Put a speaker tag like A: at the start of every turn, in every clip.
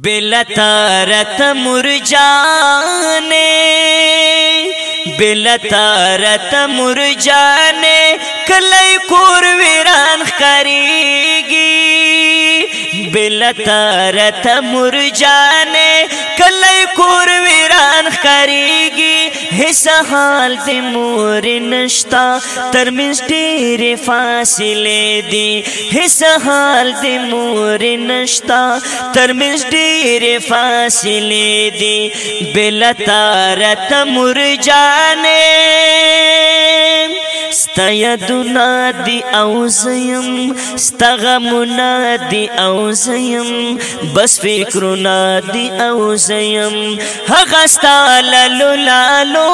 A: بلتارت مرجانے بلتارت مرجانے بے کور ویران کرے گی بل ترت مر کور ویران سحال دی مور نشتا ترمنز ډیر فاصله دی هیڅ حال دی مور نشتا ترمنز ډیر فاصله دی بل تارت مور جانه ستیدنا دی او زیم ستغمنا دی او زیم بس فکرنا دی او زیم هغستا للالو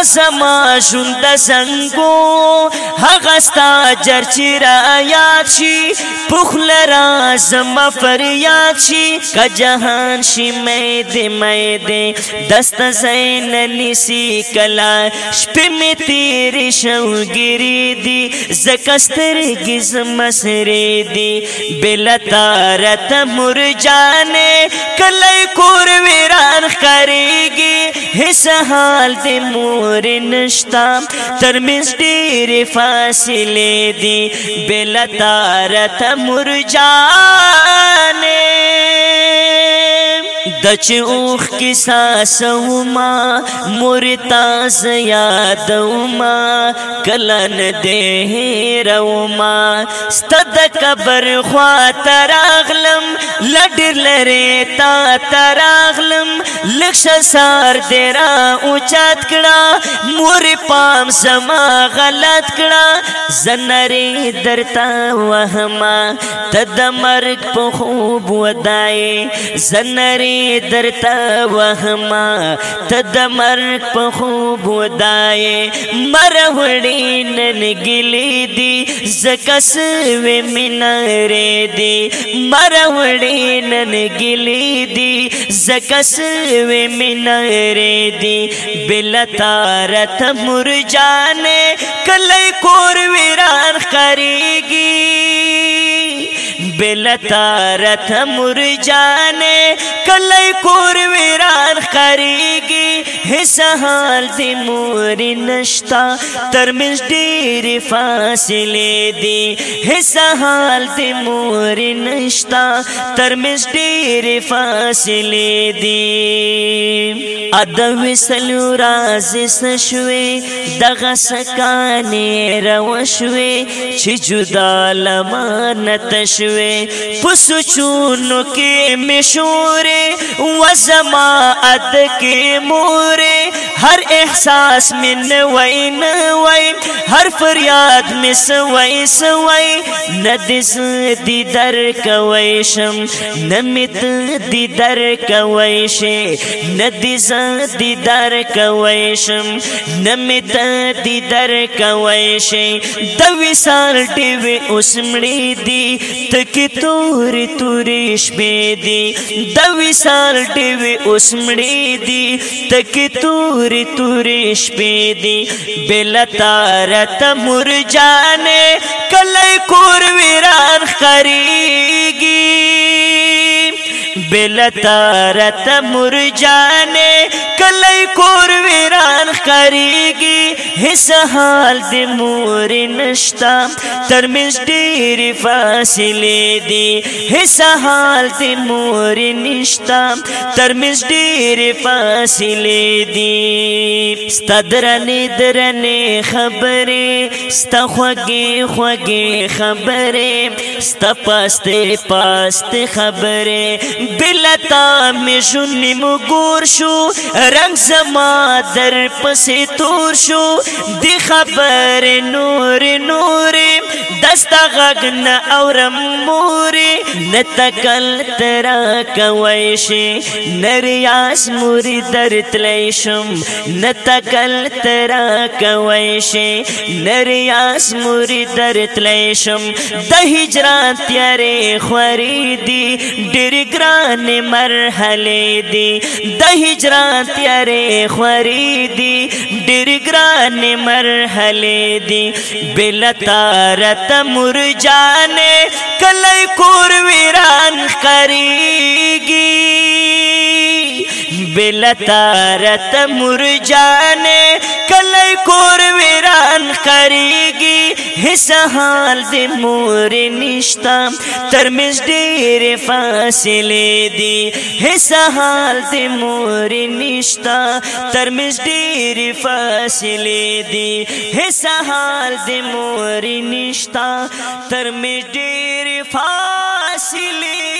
A: ازما شند زنگو هغستا جرچی را یاد شی پخل را زما فریاد شی که جهان شی میده میده دست زین نیسی کلا شپی می تیرش شوګری دی زکستر گز مسری دی بل تارت مر جانے کلی کور ویران خریگی حس حال دی مور نشتا ترمیز دیر فاصلے دی بل تارت مر جانے د چوخ کیسا سوما مرتا زیاد وما کلن ده روما ستد قبر خوا تراغلم لډر لره تا تراغلم لښ سار درا اوچات کړه مور پام سما غلط کړه زنری درتا وهما تد مرګ په خوب ودای زنری نې درته وهما ته د مرګ په خوب ودای مرهړې نن ګلې دي زکس و مینارې دي مرهړې نن ګلې دي زکس و مینارې دي بل تارت مرجانه کله کور ویران خريږي بل تارت مرجانه کلی کور ویران خریگی حس حال دی موری نشتا ترمز دیر فاصلی دی حس حال دی موری نشتا ترمز دیر فاصلی دی ادو سلو رازی سشوی دغه سکانی روشوی چې جدا لمانت شوی پسو چونو کې مشورې وزما اد کې مورې هر احساس من وین وای هر فریاد مس وای سوای ندس دی در کوي شم نمیت دی در کوي شي ندس ته دیدار کوي شم نمې ته دیدار کوي شي د وسال ټي وي اوسمړي دي تکي تور تورې شپې دي د وسال ټي وي اوسمړي دي تکي تور تورې شپې دي بل تار ته مرجانه بل تارت مرجانه کلی کور ویران خریږي هیڅ حال د مور نشتا ترمنځ ډېرې فاصلې دي هیڅ حال د مور نشتا ترمنځ ډېرې فاصلې دي ستدرنې درنې خبرې ستخوږي خوږي خبرې ستپاستې پاستې خبرې بلتا مې ژوند مګور شو رنگ زما در پسې تور شو دی خبر نور نور دستا غغ نه اورم موري نتکل ترا کوي شي نریاس موري درتلیشم نتکل ترا کوي شي نریاس موري درتلیشم د هجران تیارې خوري دي ډېر ګران مرحله دي د هجران تیارې خوري دي डिर ग्रान हले दी बिलता बेलतारत मुरजाने कलई कुर वीरान करी بلا تارت مرجانے کلی کور ویران خریگی حصہ حال دی مور نشتا ترمز دیر فاصلے دی حصہ حال دی مور نشتا ترمز دیر فاصلے دی حصہ حال دی مور نشتا ترمز دیر فاصلے